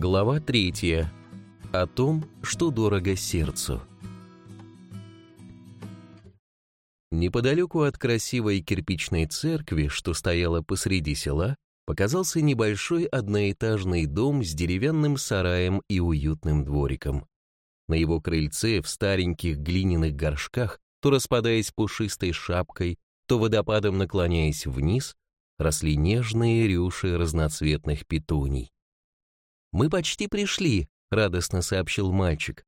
Глава третья. О том, что дорого сердцу. Неподалеку от красивой кирпичной церкви, что стояла посреди села, показался небольшой одноэтажный дом с деревянным сараем и уютным двориком. На его крыльце в стареньких глиняных горшках, то распадаясь пушистой шапкой, то водопадом наклоняясь вниз, росли нежные рюши разноцветных петуний. «Мы почти пришли», — радостно сообщил мальчик.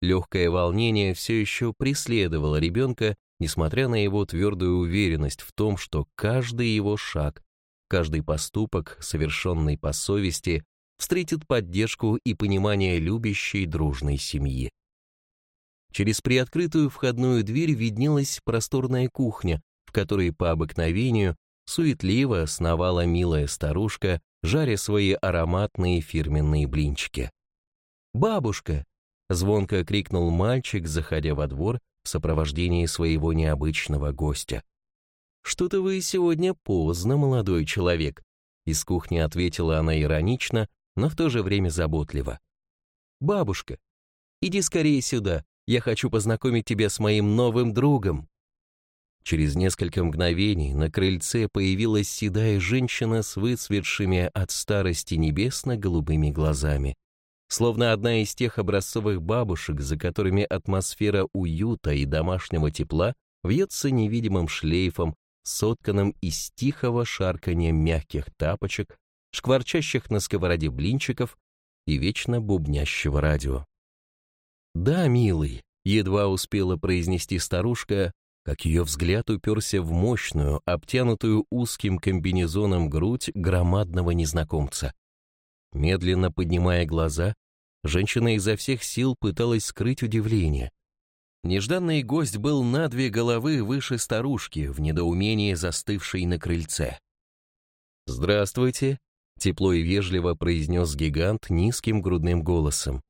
Легкое волнение все еще преследовало ребенка, несмотря на его твердую уверенность в том, что каждый его шаг, каждый поступок, совершенный по совести, встретит поддержку и понимание любящей дружной семьи. Через приоткрытую входную дверь виднелась просторная кухня, в которой по обыкновению суетливо сновала милая старушка жаря свои ароматные фирменные блинчики. «Бабушка!» — звонко крикнул мальчик, заходя во двор в сопровождении своего необычного гостя. «Что-то вы сегодня поздно, молодой человек», — из кухни ответила она иронично, но в то же время заботливо. «Бабушка, иди скорее сюда, я хочу познакомить тебя с моим новым другом». Через несколько мгновений на крыльце появилась седая женщина с выцветшими от старости небесно-голубыми глазами. Словно одна из тех образцовых бабушек, за которыми атмосфера уюта и домашнего тепла вьется невидимым шлейфом, сотканным из тихого шарканья мягких тапочек, шкварчащих на сковороде блинчиков и вечно бубнящего радио. «Да, милый», — едва успела произнести старушка, как ее взгляд уперся в мощную, обтянутую узким комбинезоном грудь громадного незнакомца. Медленно поднимая глаза, женщина изо всех сил пыталась скрыть удивление. Нежданный гость был на две головы выше старушки, в недоумении застывшей на крыльце. «Здравствуйте», — тепло и вежливо произнес гигант низким грудным голосом.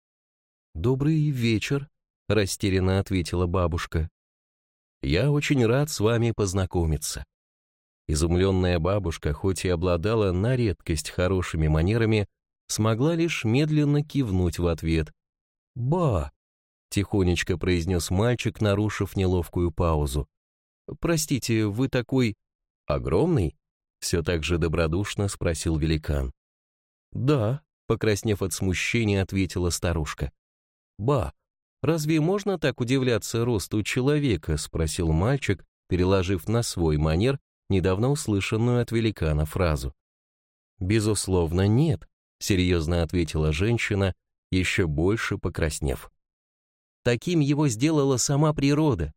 «Добрый вечер», — растерянно ответила бабушка. Я очень рад с вами познакомиться». Изумленная бабушка, хоть и обладала на редкость хорошими манерами, смогла лишь медленно кивнуть в ответ. «Ба!» — тихонечко произнес мальчик, нарушив неловкую паузу. «Простите, вы такой... огромный?» — все так же добродушно спросил великан. «Да», — покраснев от смущения, ответила старушка. «Ба, «Разве можно так удивляться росту человека?» — спросил мальчик, переложив на свой манер недавно услышанную от великана фразу. «Безусловно, нет», — серьезно ответила женщина, еще больше покраснев. «Таким его сделала сама природа,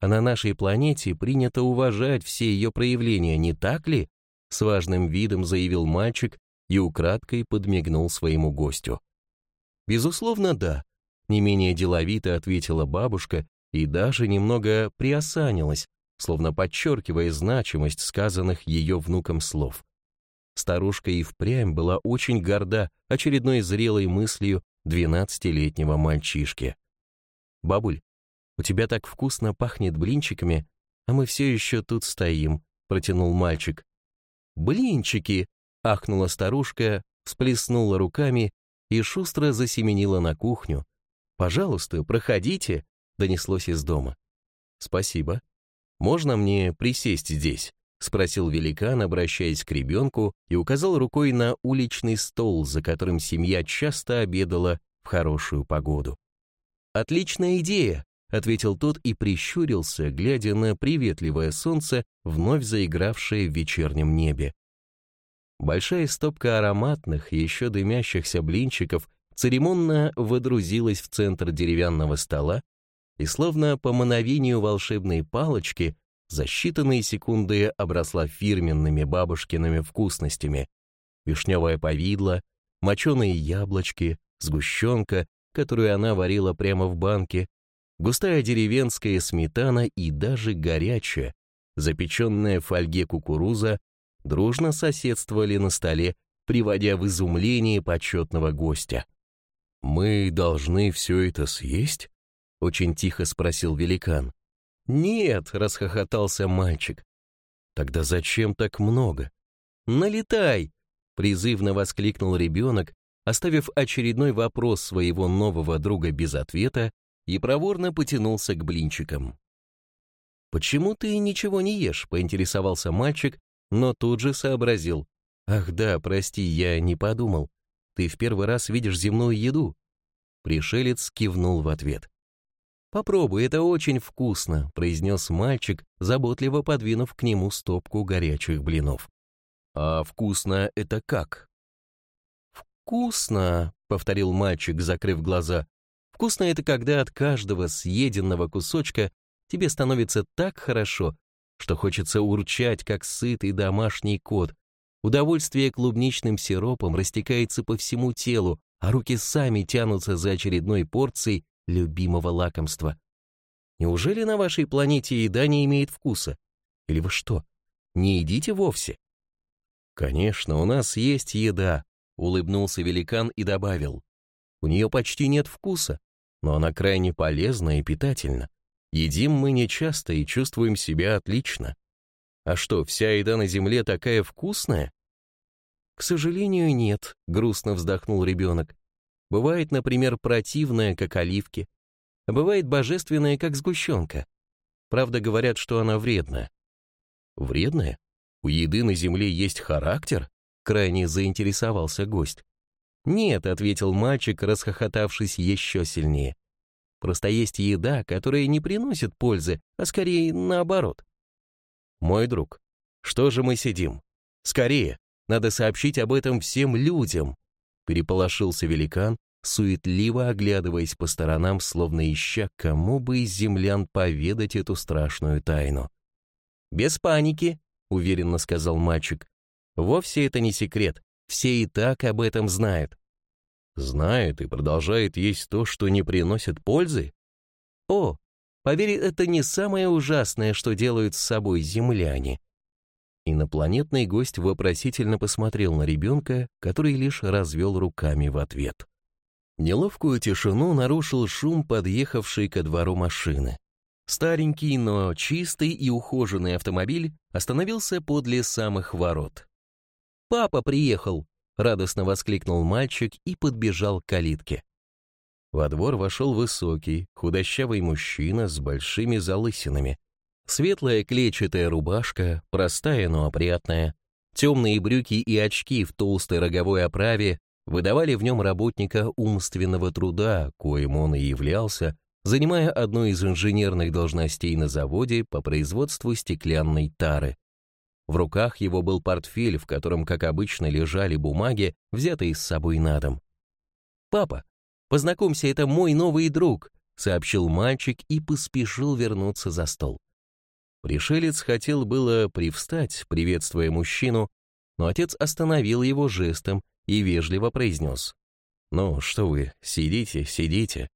а на нашей планете принято уважать все ее проявления, не так ли?» С важным видом заявил мальчик и украдкой подмигнул своему гостю. «Безусловно, да», не менее деловито ответила бабушка и даже немного приосанилась, словно подчеркивая значимость сказанных ее внуком слов. Старушка и впрямь была очень горда очередной зрелой мыслью двенадцатилетнего мальчишки. «Бабуль, у тебя так вкусно пахнет блинчиками, а мы все еще тут стоим», — протянул мальчик. «Блинчики!» — ахнула старушка, всплеснула руками и шустро засеменила на кухню, «Пожалуйста, проходите», — донеслось из дома. «Спасибо. Можно мне присесть здесь?» — спросил великан, обращаясь к ребенку, и указал рукой на уличный стол, за которым семья часто обедала в хорошую погоду. «Отличная идея», — ответил тот и прищурился, глядя на приветливое солнце, вновь заигравшее в вечернем небе. Большая стопка ароматных, еще дымящихся блинчиков церемонно водрузилась в центр деревянного стола и словно по мановению волшебной палочки за считанные секунды обросла фирменными бабушкиными вкусностями. Вишневое повидло, моченые яблочки, сгущенка, которую она варила прямо в банке, густая деревенская сметана и даже горячая, запеченная в фольге кукуруза, дружно соседствовали на столе, приводя в изумление почетного гостя. «Мы должны все это съесть?» — очень тихо спросил великан. «Нет», — расхохотался мальчик. «Тогда зачем так много?» «Налетай!» — призывно воскликнул ребенок, оставив очередной вопрос своего нового друга без ответа, и проворно потянулся к блинчикам. «Почему ты ничего не ешь?» — поинтересовался мальчик, но тут же сообразил. «Ах да, прости, я не подумал. Ты в первый раз видишь земную еду». Пришелец кивнул в ответ. «Попробуй, это очень вкусно», — произнес мальчик, заботливо подвинув к нему стопку горячих блинов. «А вкусно это как?» «Вкусно», — повторил мальчик, закрыв глаза. «Вкусно это когда от каждого съеденного кусочка тебе становится так хорошо, что хочется урчать, как сытый домашний кот. Удовольствие клубничным сиропом растекается по всему телу, а руки сами тянутся за очередной порцией любимого лакомства. Неужели на вашей планете еда не имеет вкуса? Или вы что, не едите вовсе? Конечно, у нас есть еда, улыбнулся великан и добавил. У нее почти нет вкуса, но она крайне полезна и питательна. Едим мы нечасто и чувствуем себя отлично. А что, вся еда на земле такая вкусная? К сожалению, нет, грустно вздохнул ребенок. Бывает, например, противная, как оливки, а бывает божественная, как сгущенка. Правда, говорят, что она вредная. Вредная? У еды на земле есть характер? Крайне заинтересовался гость. «Нет», — ответил мальчик, расхохотавшись еще сильнее. «Просто есть еда, которая не приносит пользы, а скорее наоборот». «Мой друг, что же мы сидим? Скорее, надо сообщить об этом всем людям!» Переполошился великан, суетливо оглядываясь по сторонам, словно ища, кому бы из землян поведать эту страшную тайну. «Без паники», — уверенно сказал мальчик. «Вовсе это не секрет, все и так об этом знают». «Знает и продолжает есть то, что не приносит пользы?» «О, поверь, это не самое ужасное, что делают с собой земляне». Инопланетный гость вопросительно посмотрел на ребенка, который лишь развел руками в ответ. Неловкую тишину нарушил шум подъехавшей ко двору машины. Старенький, но чистый и ухоженный автомобиль остановился подле самых ворот. «Папа приехал!» — радостно воскликнул мальчик и подбежал к калитке. Во двор вошел высокий, худощавый мужчина с большими залысинами. Светлая клетчатая рубашка, простая, но опрятная, темные брюки и очки в толстой роговой оправе выдавали в нем работника умственного труда, коим он и являлся, занимая одну из инженерных должностей на заводе по производству стеклянной тары. В руках его был портфель, в котором, как обычно, лежали бумаги, взятые с собой на дом. «Папа, познакомься, это мой новый друг», сообщил мальчик и поспешил вернуться за стол. Пришелец хотел было привстать, приветствуя мужчину, но отец остановил его жестом и вежливо произнес. «Ну, что вы, сидите, сидите».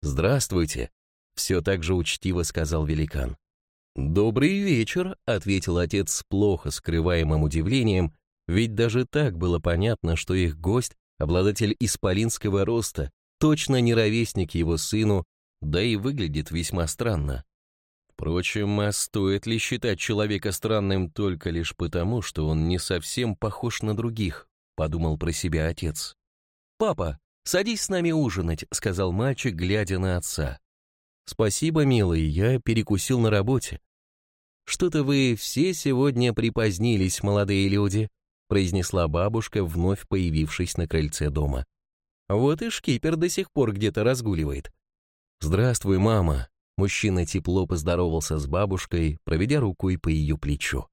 «Здравствуйте», — все так же учтиво сказал великан. «Добрый вечер», — ответил отец с плохо скрываемым удивлением, ведь даже так было понятно, что их гость, обладатель исполинского роста, точно не ровесник его сыну, да и выглядит весьма странно. Впрочем, а стоит ли считать человека странным только лишь потому, что он не совсем похож на других? подумал про себя отец. «Папа, садись с нами ужинать», — сказал мальчик, глядя на отца. «Спасибо, милый, я перекусил на работе». «Что-то вы все сегодня припозднились, молодые люди», произнесла бабушка, вновь появившись на крыльце дома. «Вот и шкипер до сих пор где-то разгуливает». «Здравствуй, мама», Мужчина тепло поздоровался с бабушкой, проведя рукой по ее плечу.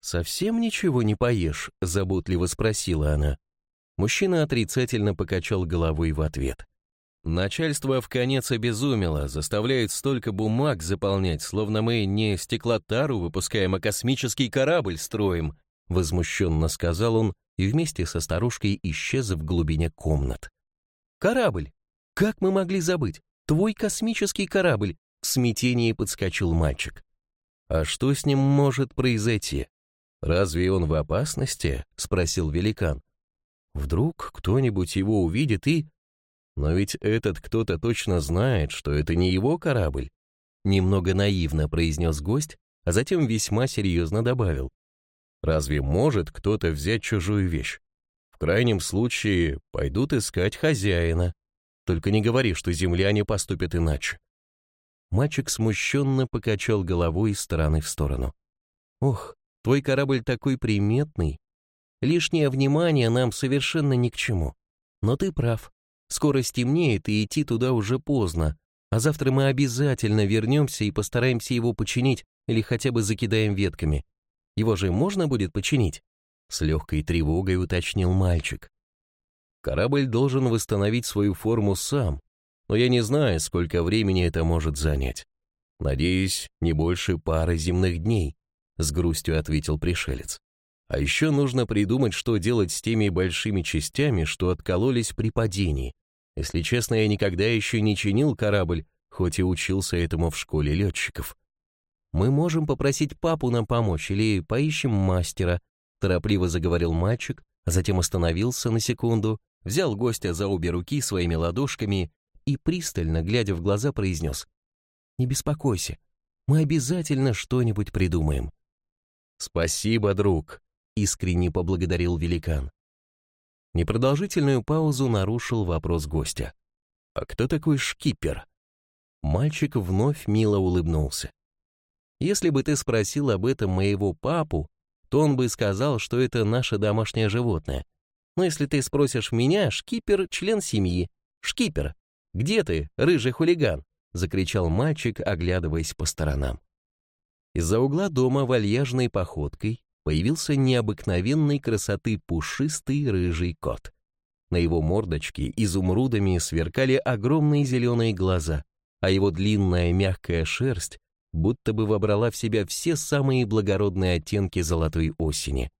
«Совсем ничего не поешь?» — заботливо спросила она. Мужчина отрицательно покачал головой в ответ. «Начальство в конец обезумело, заставляет столько бумаг заполнять, словно мы не стеклотару выпускаем, а космический корабль строим», — возмущенно сказал он и вместе со старушкой исчез в глубине комнат. «Корабль? Как мы могли забыть? Твой космический корабль!» — смятении подскочил мальчик. «А что с ним может произойти? «Разве он в опасности?» — спросил великан. «Вдруг кто-нибудь его увидит и...» «Но ведь этот кто-то точно знает, что это не его корабль», — немного наивно произнес гость, а затем весьма серьезно добавил. «Разве может кто-то взять чужую вещь? В крайнем случае пойдут искать хозяина. Только не говори, что земляне поступят иначе. Мальчик смущенно покачал головой из стороны в сторону. «Ох, твой корабль такой приметный. Лишнее внимание нам совершенно ни к чему. Но ты прав. Скоро стемнеет, и идти туда уже поздно. А завтра мы обязательно вернемся и постараемся его починить или хотя бы закидаем ветками. Его же можно будет починить?» С легкой тревогой уточнил мальчик. «Корабль должен восстановить свою форму сам, но я не знаю, сколько времени это может занять. Надеюсь, не больше пары земных дней», — с грустью ответил пришелец. «А еще нужно придумать, что делать с теми большими частями, что откололись при падении. Если честно, я никогда еще не чинил корабль, хоть и учился этому в школе летчиков. Мы можем попросить папу нам помочь или поищем мастера, торопливо заговорил мальчик, а затем остановился на секунду, взял гостя за обе руки своими ладошками и, пристально глядя в глаза, произнес «Не беспокойся, мы обязательно что-нибудь придумаем». «Спасибо, друг», — искренне поблагодарил великан. Непродолжительную паузу нарушил вопрос гостя. «А кто такой шкипер?» Мальчик вновь мило улыбнулся. «Если бы ты спросил об этом моего папу, то он бы сказал, что это наше домашнее животное. Но если ты спросишь меня, шкипер — член семьи. Шкипер, где ты, рыжий хулиган?» — закричал мальчик, оглядываясь по сторонам. Из-за угла дома вальяжной походкой появился необыкновенной красоты пушистый рыжий кот. На его мордочке изумрудами сверкали огромные зеленые глаза, а его длинная мягкая шерсть будто бы вобрала в себя все самые благородные оттенки золотой осени.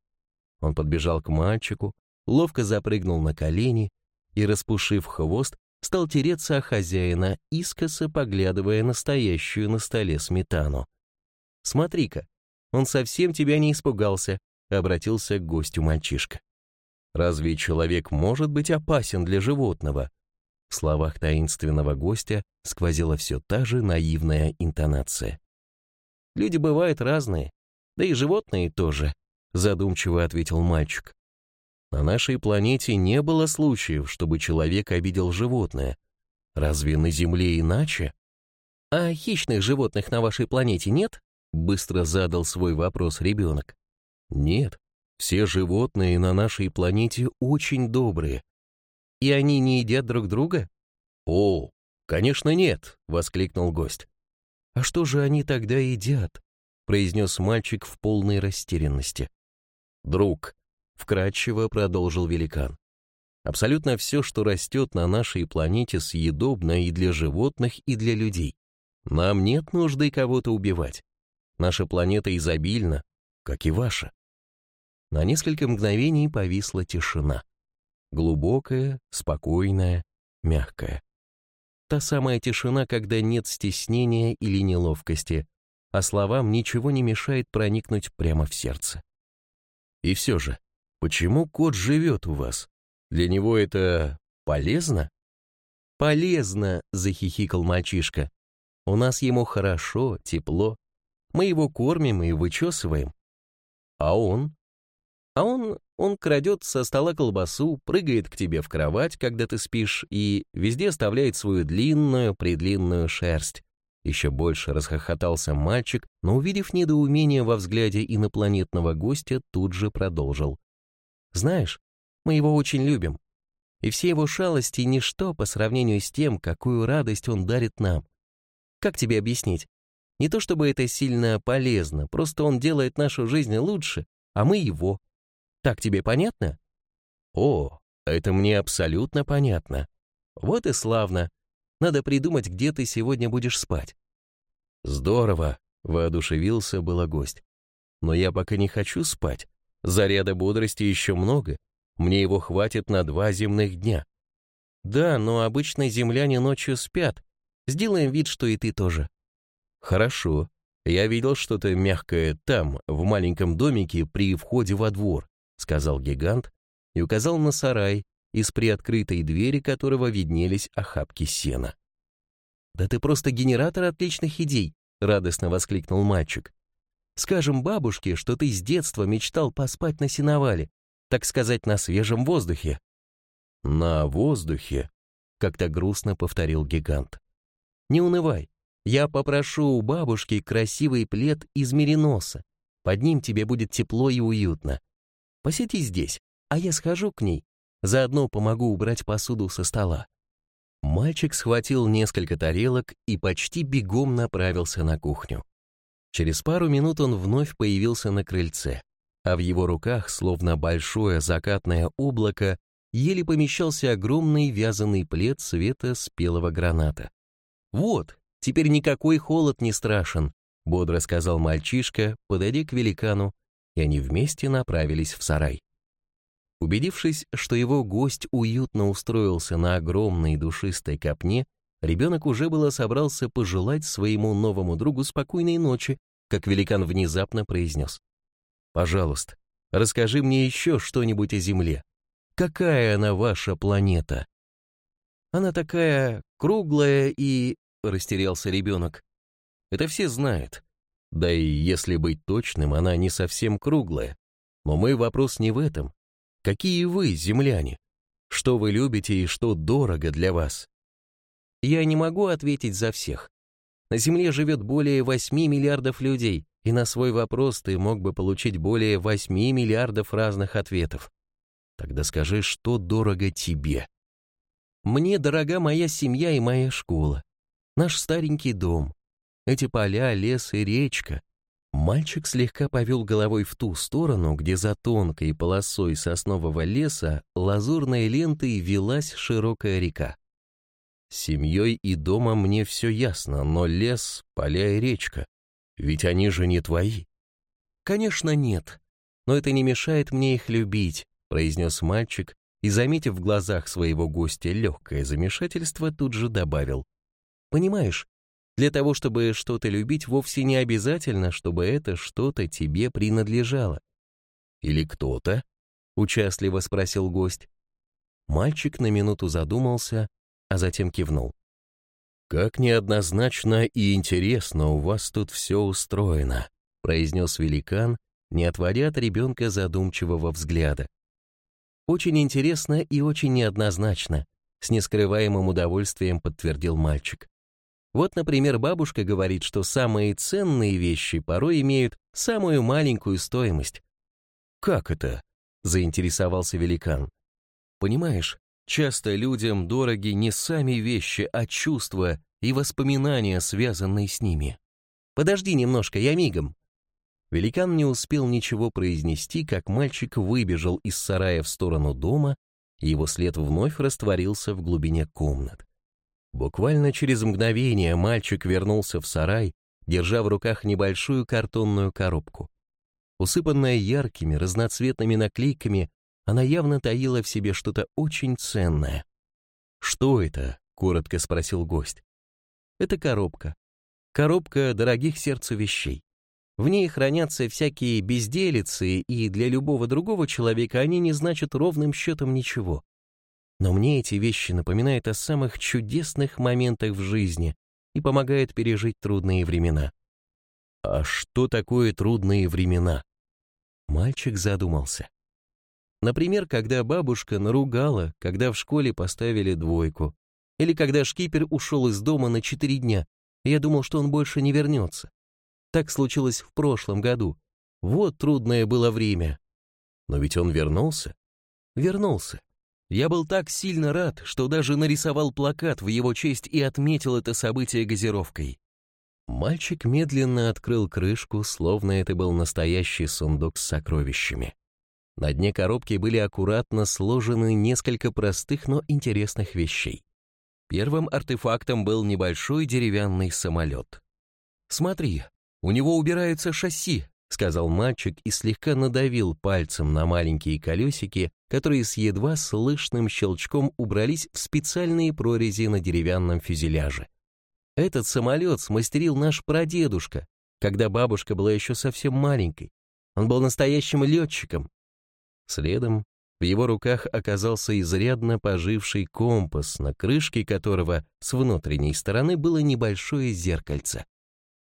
Он подбежал к мальчику, ловко запрыгнул на колени и, распушив хвост, стал тереться о хозяина, искоса поглядывая на стоящую на столе сметану. «Смотри-ка, он совсем тебя не испугался», — обратился к гостю мальчишка. «Разве человек может быть опасен для животного?» В словах таинственного гостя сквозила все та же наивная интонация. «Люди бывают разные, да и животные тоже», — задумчиво ответил мальчик. «На нашей планете не было случаев, чтобы человек обидел животное. Разве на Земле иначе?» «А хищных животных на вашей планете нет?» — быстро задал свой вопрос ребенок. «Нет, все животные на нашей планете очень добрые, и они не едят друг друга? О, конечно нет, воскликнул гость. А что же они тогда едят? произнес мальчик в полной растерянности. Друг, вкратчиво продолжил великан. Абсолютно все, что растет на нашей планете, съедобно и для животных, и для людей. Нам нет нужды кого-то убивать. Наша планета изобильна, как и ваша. На несколько мгновений повисла тишина. Глубокая, спокойная, мягкая. Та самая тишина, когда нет стеснения или неловкости, а словам ничего не мешает проникнуть прямо в сердце. И все же, почему кот живет у вас? Для него это полезно? Полезно, захихикал мальчишка. У нас ему хорошо, тепло. Мы его кормим и вычесываем. А он? А он, он крадет со стола колбасу, прыгает к тебе в кровать, когда ты спишь, и везде оставляет свою длинную-предлинную шерсть. Еще больше расхохотался мальчик, но, увидев недоумение во взгляде инопланетного гостя, тут же продолжил. «Знаешь, мы его очень любим. И все его шалости — ничто по сравнению с тем, какую радость он дарит нам. Как тебе объяснить? Не то чтобы это сильно полезно, просто он делает нашу жизнь лучше, а мы его. Так тебе понятно? О, это мне абсолютно понятно. Вот и славно. Надо придумать, где ты сегодня будешь спать. Здорово, воодушевился было гость. Но я пока не хочу спать. Заряда бодрости еще много. Мне его хватит на два земных дня. Да, но обычно земляне ночью спят. Сделаем вид, что и ты тоже. Хорошо. Я видел что-то мягкое там, в маленьком домике при входе во двор. — сказал гигант и указал на сарай, из приоткрытой двери которого виднелись охапки сена. «Да ты просто генератор отличных идей!» — радостно воскликнул мальчик. «Скажем бабушке, что ты с детства мечтал поспать на сеновале, так сказать, на свежем воздухе». «На воздухе», — как-то грустно повторил гигант. «Не унывай, я попрошу у бабушки красивый плед из мериноса. Под ним тебе будет тепло и уютно. Посиди здесь, а я схожу к ней. Заодно помогу убрать посуду со стола». Мальчик схватил несколько тарелок и почти бегом направился на кухню. Через пару минут он вновь появился на крыльце, а в его руках, словно большое закатное облако, еле помещался огромный вязаный плед цвета спелого граната. «Вот, теперь никакой холод не страшен», — бодро сказал мальчишка, подойдя к великану, и они вместе направились в сарай. Убедившись, что его гость уютно устроился на огромной душистой копне, ребенок уже было собрался пожелать своему новому другу спокойной ночи, как великан внезапно произнес. «Пожалуйста, расскажи мне еще что-нибудь о Земле. Какая она ваша планета?» «Она такая круглая и...» — растерялся ребенок. «Это все знают. Да и если быть точным, она не совсем круглая. Но мой вопрос не в этом. Какие вы, земляне? Что вы любите и что дорого для вас? Я не могу ответить за всех. На Земле живет более 8 миллиардов людей, и на свой вопрос ты мог бы получить более 8 миллиардов разных ответов. Тогда скажи, что дорого тебе? Мне дорога моя семья и моя школа, наш старенький дом, эти поля, лес и речка, Мальчик слегка повел головой в ту сторону, где за тонкой полосой соснового леса лазурной лентой велась широкая река. Семьей и домом мне все ясно, но лес, поля и речка, ведь они же не твои. Конечно, нет, но это не мешает мне их любить, произнес мальчик и, заметив в глазах своего гостя легкое замешательство, тут же добавил. Понимаешь, для того, чтобы что-то любить, вовсе не обязательно, чтобы это что-то тебе принадлежало. «Или кто-то?» — участливо спросил гость. Мальчик на минуту задумался, а затем кивнул. «Как неоднозначно и интересно у вас тут все устроено», — произнес великан, не отводя от ребенка задумчивого взгляда. «Очень интересно и очень неоднозначно», — с нескрываемым удовольствием подтвердил мальчик. Вот, например, бабушка говорит, что самые ценные вещи порой имеют самую маленькую стоимость. «Как это?» — заинтересовался великан. «Понимаешь, часто людям дороги не сами вещи, а чувства и воспоминания, связанные с ними. Подожди немножко, я мигом». Великан не успел ничего произнести, как мальчик выбежал из сарая в сторону дома, и его след вновь растворился в глубине комнат. Буквально через мгновение мальчик вернулся в сарай, держа в руках небольшую картонную коробку. Усыпанная яркими, разноцветными наклейками, она явно таила в себе что-то очень ценное. «Что это?» — коротко спросил гость. «Это коробка. Коробка дорогих сердцу вещей. В ней хранятся всякие безделицы, и для любого другого человека они не значат ровным счетом ничего. Но мне эти вещи напоминают о самых чудесных моментах в жизни и помогают пережить трудные времена. А что такое трудные времена? Мальчик задумался. Например, когда бабушка наругала, когда в школе поставили двойку, или когда шкипер ушел из дома на четыре дня, я думал, что он больше не вернется. Так случилось в прошлом году. Вот трудное было время. Но ведь он вернулся. Вернулся. Я был так сильно рад, что даже нарисовал плакат в его честь и отметил это событие газировкой. Мальчик медленно открыл крышку, словно это был настоящий сундук с сокровищами. На дне коробки были аккуратно сложены несколько простых, но интересных вещей. Первым артефактом был небольшой деревянный самолет. «Смотри, у него убираются шасси», — сказал мальчик и слегка надавил пальцем на маленькие колесики, которые с едва слышным щелчком убрались в специальные прорези на деревянном фюзеляже. Этот самолет смастерил наш прадедушка, когда бабушка была еще совсем маленькой. Он был настоящим летчиком. Следом в его руках оказался изрядно поживший компас, на крышке которого с внутренней стороны было небольшое зеркальце.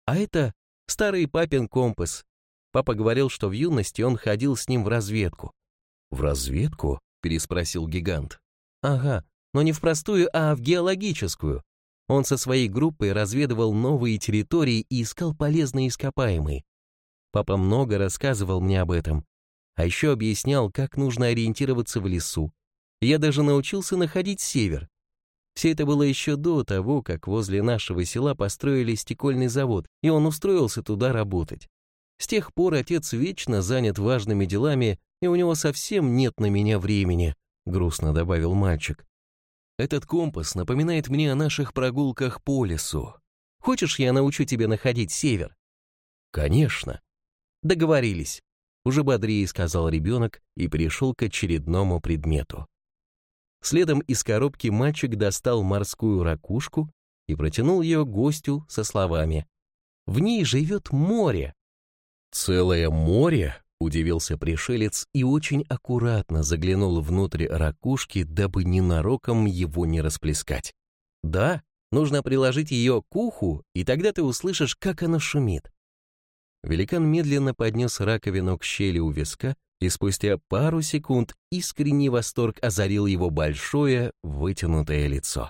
А это старый папин компас, Папа говорил, что в юности он ходил с ним в разведку. «В разведку?» — переспросил гигант. «Ага, но не в простую, а в геологическую. Он со своей группой разведывал новые территории и искал полезные ископаемые. Папа много рассказывал мне об этом, а еще объяснял, как нужно ориентироваться в лесу. Я даже научился находить север. Все это было еще до того, как возле нашего села построили стекольный завод, и он устроился туда работать. С тех пор отец вечно занят важными делами, и у него совсем нет на меня времени, грустно добавил мальчик. Этот компас напоминает мне о наших прогулках по лесу. Хочешь, я научу тебя находить север? Конечно. Договорились. Уже бодрее сказал ребенок и перешел к очередному предмету. Следом из коробки мальчик достал морскую ракушку и протянул ее гостю со словами «В ней живет море». «Целое море?» — удивился пришелец и очень аккуратно заглянул внутрь ракушки, дабы ненароком его не расплескать. «Да, нужно приложить ее к уху, и тогда ты услышишь, как оно шумит». Великан медленно поднес раковину к щели у виска и спустя пару секунд искренний восторг озарил его большое, вытянутое лицо.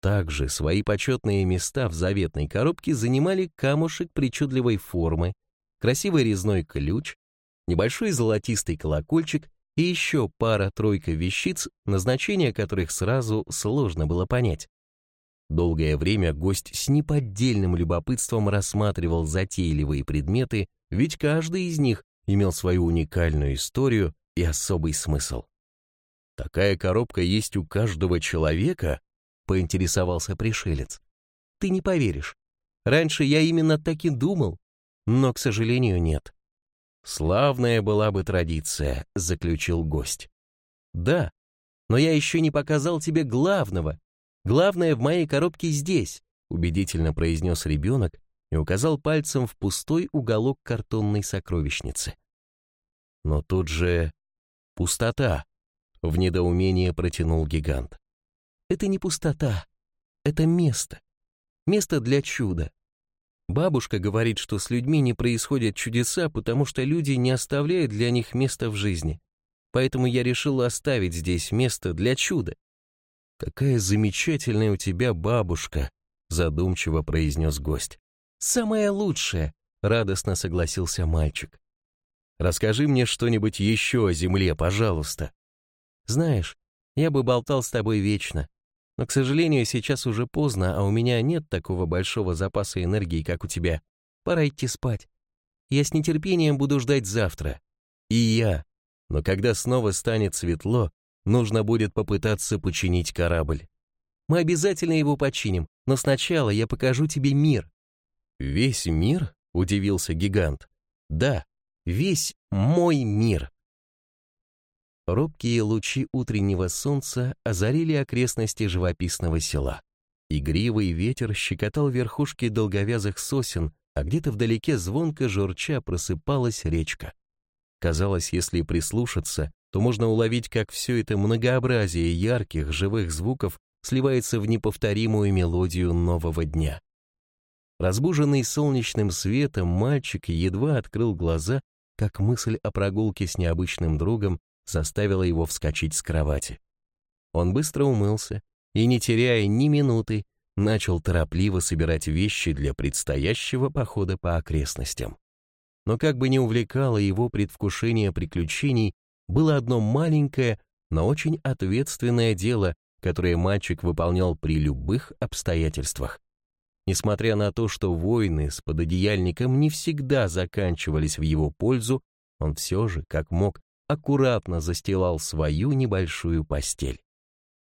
Также свои почетные места в заветной коробке занимали камушек причудливой формы, красивый резной ключ, небольшой золотистый колокольчик и еще пара-тройка вещиц, назначение которых сразу сложно было понять. Долгое время гость с неподдельным любопытством рассматривал затейливые предметы, ведь каждый из них имел свою уникальную историю и особый смысл. «Такая коробка есть у каждого человека?» — поинтересовался пришелец. «Ты не поверишь. Раньше я именно так и думал, но, к сожалению, нет». «Славная была бы традиция», — заключил гость. «Да, но я еще не показал тебе главного. Главное в моей коробке здесь», — убедительно произнес ребенок, и указал пальцем в пустой уголок картонной сокровищницы. Но тут же пустота, в недоумении протянул гигант. Это не пустота, это место. Место для чуда. Бабушка говорит, что с людьми не происходят чудеса, потому что люди не оставляют для них места в жизни. Поэтому я решил оставить здесь место для чуда. «Какая замечательная у тебя бабушка», — задумчиво произнес гость. «Самое лучшее», — радостно согласился мальчик. «Расскажи мне что-нибудь еще о земле, пожалуйста». «Знаешь, я бы болтал с тобой вечно, но, к сожалению, сейчас уже поздно, а у меня нет такого большого запаса энергии, как у тебя. Пора идти спать. Я с нетерпением буду ждать завтра. И я. Но когда снова станет светло, нужно будет попытаться починить корабль. Мы обязательно его починим, но сначала я покажу тебе мир. «Весь мир?» — удивился гигант. «Да, весь мой мир». Робкие лучи утреннего солнца озарили окрестности живописного села. Игривый ветер щекотал верхушки долговязых сосен, а где-то вдалеке звонко журча просыпалась речка. Казалось, если прислушаться, то можно уловить, как все это многообразие ярких, живых звуков сливается в неповторимую мелодию нового дня. Разбуженный солнечным светом, мальчик едва открыл глаза, как мысль о прогулке с необычным другом заставила его вскочить с кровати. Он быстро умылся и, не теряя ни минуты, начал торопливо собирать вещи для предстоящего похода по окрестностям. Но как бы ни увлекало его предвкушение приключений, было одно маленькое, но очень ответственное дело, которое мальчик выполнял при любых обстоятельствах. Несмотря на то, что войны с пододеяльником не всегда заканчивались в его пользу, он все же, как мог, аккуратно застилал свою небольшую постель.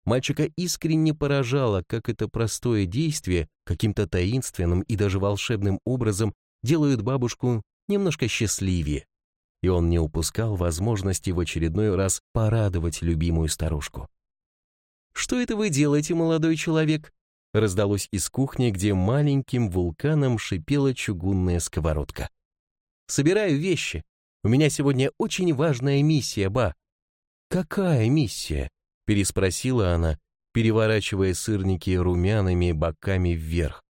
Мальчика искренне поражало, как это простое действие каким-то таинственным и даже волшебным образом делает бабушку немножко счастливее, и он не упускал возможности в очередной раз порадовать любимую старушку. «Что это вы делаете, молодой человек?» раздалось из кухни, где маленьким вулканом шипела чугунная сковородка. «Собираю вещи. У меня сегодня очень важная миссия, ба». «Какая миссия?» — переспросила она, переворачивая сырники румяными боками вверх.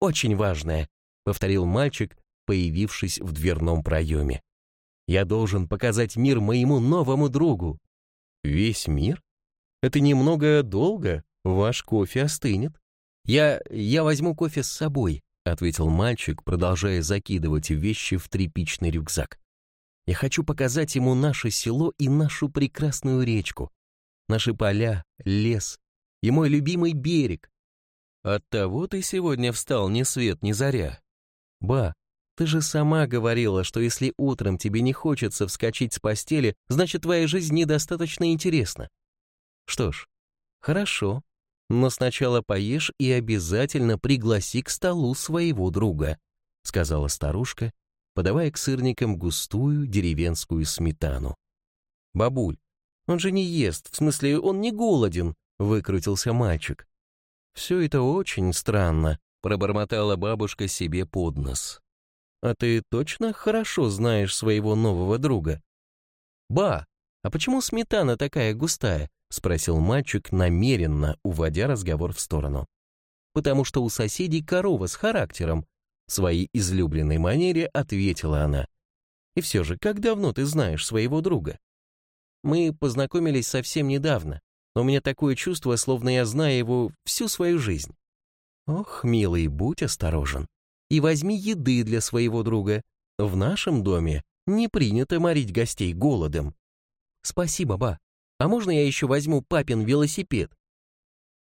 «Очень важная», — повторил мальчик, появившись в дверном проеме. Я должен показать мир моему новому другу. Весь мир? Это немного долго, ваш кофе остынет. Я... я возьму кофе с собой, ответил мальчик, продолжая закидывать вещи в тряпичный рюкзак. Я хочу показать ему наше село и нашу прекрасную речку, наши поля, лес и мой любимый берег. Оттого ты сегодня встал ни свет, ни заря. Ба, ты же сама говорила, что если утром тебе не хочется вскочить с постели, значит, твоя жизнь недостаточно интересна. Что ж, хорошо, но сначала поешь и обязательно пригласи к столу своего друга, сказала старушка, подавая к сырникам густую деревенскую сметану. Бабуль, он же не ест, в смысле, он не голоден, выкрутился мальчик. Все это очень странно, пробормотала бабушка себе под нос. А ты точно хорошо знаешь своего нового друга? Ба, а почему сметана такая густая? спросил мальчик, намеренно уводя разговор в сторону. Потому что у соседей корова с характером, в своей излюбленной манере ответила она. И все же, как давно ты знаешь своего друга? Мы познакомились совсем недавно, но у меня такое чувство, словно я знаю его всю свою жизнь. Ох, милый, будь осторожен. И возьми еды для своего друга. В нашем доме не принято морить гостей голодом. Спасибо, ба. А можно я еще возьму папин велосипед?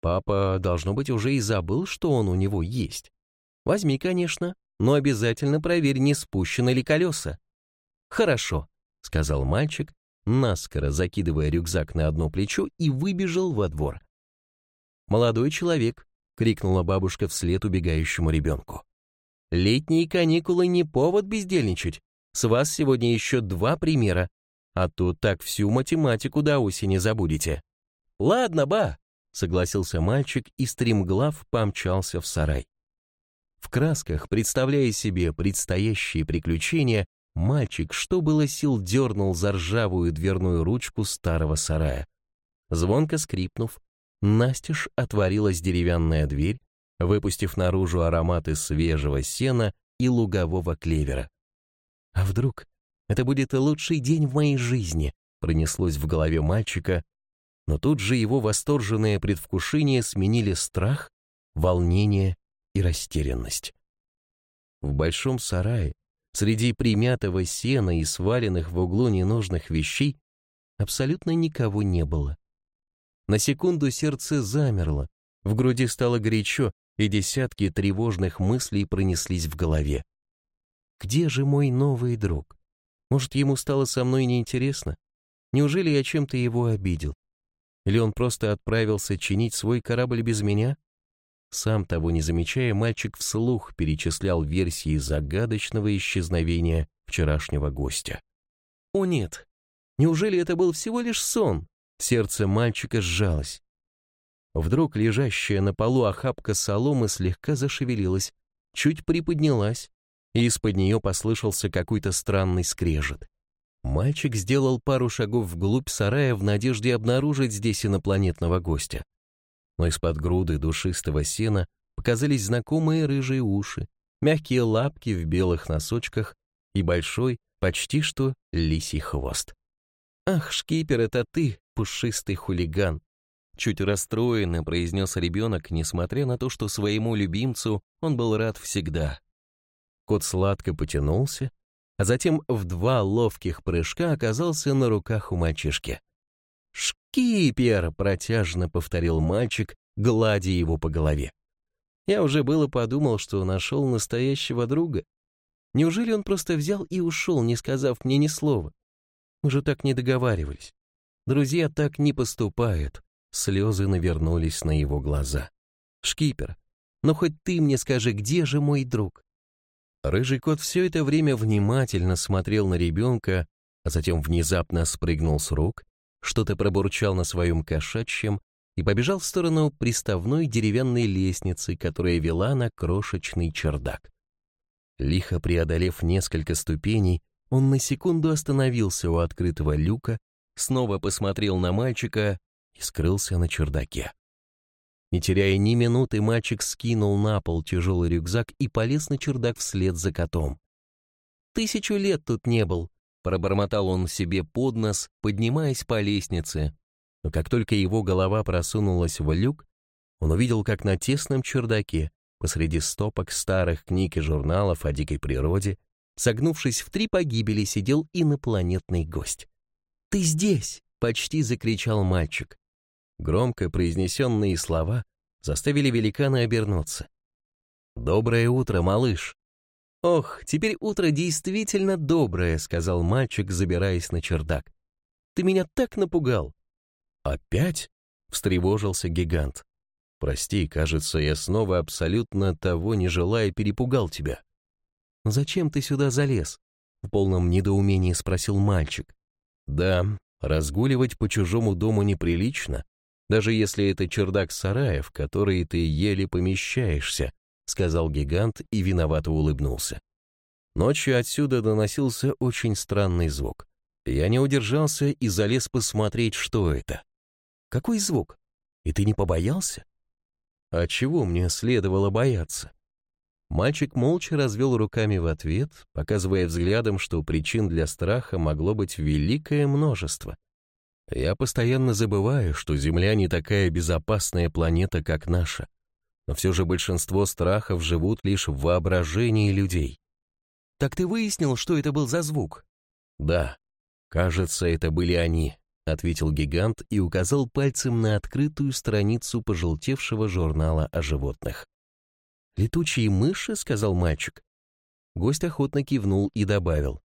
Папа, должно быть, уже и забыл, что он у него есть. Возьми, конечно, но обязательно проверь, не спущены ли колеса. Хорошо, сказал мальчик, наскоро закидывая рюкзак на одно плечо и выбежал во двор. «Молодой человек!» — крикнула бабушка вслед убегающему ребенку. «Летние каникулы не повод бездельничать. С вас сегодня еще два примера, а то так всю математику до осени забудете». «Ладно, ба!» — согласился мальчик и стремглав помчался в сарай. В красках, представляя себе предстоящие приключения, мальчик, что было сил, дернул за ржавую дверную ручку старого сарая. Звонко скрипнув, настежь отворилась деревянная дверь, выпустив наружу ароматы свежего сена и лугового клевера. «А вдруг это будет лучший день в моей жизни?» пронеслось в голове мальчика, но тут же его восторженное предвкушение сменили страх, волнение и растерянность. В большом сарае, среди примятого сена и сваленных в углу ненужных вещей, абсолютно никого не было. На секунду сердце замерло, в груди стало горячо, и десятки тревожных мыслей пронеслись в голове. Где же мой новый друг? Может, ему стало со мной неинтересно? Неужели я чем-то его обидел? Или он просто отправился чинить свой корабль без меня? Сам того не замечая, мальчик вслух перечислял версии загадочного исчезновения вчерашнего гостя. О нет, неужели это был всего лишь сон? Сердце мальчика сжалось. Вдруг лежащая на полу охапка соломы слегка зашевелилась, чуть приподнялась, и из-под нее послышался какой-то странный скрежет. Мальчик сделал пару шагов вглубь сарая в надежде обнаружить здесь инопланетного гостя но из-под груды душистого сена показались знакомые рыжие уши, мягкие лапки в белых носочках и большой, почти что лисий хвост. «Ах, шкипер, это ты, пушистый хулиган!» Чуть расстроенно произнес ребенок, несмотря на то, что своему любимцу он был рад всегда. Кот сладко потянулся, а затем в два ловких прыжка оказался на руках у мальчишки. «Шкипер!» — протяжно повторил мальчик, гладя его по голове. Я уже было подумал, что нашел настоящего друга. Неужели он просто взял и ушел, не сказав мне ни слова? Мы же так не договаривались. Друзья так не поступают. Слезы навернулись на его глаза. «Шкипер, но хоть ты мне скажи, где же мой друг?» Рыжий кот все это время внимательно смотрел на ребенка, а затем внезапно спрыгнул с рук что-то пробурчал на своем кошачьем и побежал в сторону приставной деревянной лестницы, которая вела на крошечный чердак. Лихо преодолев несколько ступеней, он на секунду остановился у открытого люка, снова посмотрел на мальчика и скрылся на чердаке. Не теряя ни минуты, мальчик скинул на пол тяжелый рюкзак и полез на чердак вслед за котом. «Тысячу лет тут не был», пробормотал он себе под нос, поднимаясь по лестнице. Но как только его голова просунулась в люк, он увидел, как на тесном чердаке, посреди стопок старых книг и журналов о дикой природе, согнувшись в три погибели, сидел инопланетный гость. «Ты здесь!» — почти закричал мальчик. Громко произнесенные слова заставили великана обернуться. «Доброе утро, малыш!» «Ох, теперь утро действительно доброе», — сказал мальчик, забираясь на чердак. «Ты меня так напугал!» «Опять?» — встревожился гигант. «Прости, кажется, я снова абсолютно того не желая перепугал тебя». «Зачем ты сюда залез?» — в полном недоумении спросил мальчик. «Да, разгуливать по чужому дому неприлично, даже если это чердак сарая, в который ты еле помещаешься», сказал гигант и виновато улыбнулся. Ночью отсюда доносился очень странный звук. Я не удержался и залез посмотреть, что это. Какой звук? И ты не побоялся? А чего мне следовало бояться? Мальчик молча развел руками в ответ, показывая взглядом, что причин для страха могло быть великое множество. Я постоянно забываю, что Земля не такая безопасная планета, как наша. Но все же большинство страхов живут лишь в воображении людей. Так ты выяснил, что это был за звук? Да. Кажется, это были они, ответил гигант и указал пальцем на открытую страницу пожелтевшего журнала о животных. «Летучие мыши?» — сказал мальчик. Гость охотно кивнул и добавил.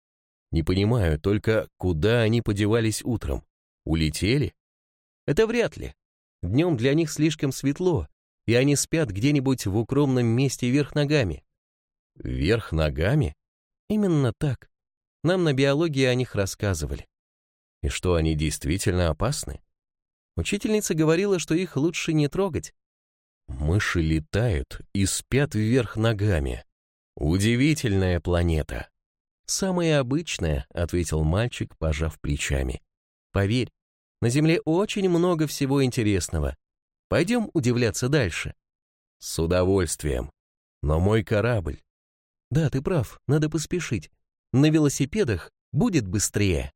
«Не понимаю, только куда они подевались утром? Улетели? Это вряд ли. Днем для них слишком светло, и они спят где-нибудь в укромном месте вверх ногами. Вверх ногами? Именно так. Нам на биологии о них рассказывали. И что, они действительно опасны? Учительница говорила, что их лучше не трогать. Мыши летают и спят вверх ногами. Удивительная планета. Самая обычная, ответил мальчик, пожав плечами. Поверь, на Земле очень много всего интересного. Пойдем удивляться дальше. С удовольствием. Но мой корабль... Да, ты прав, надо поспешить. На велосипедах будет быстрее.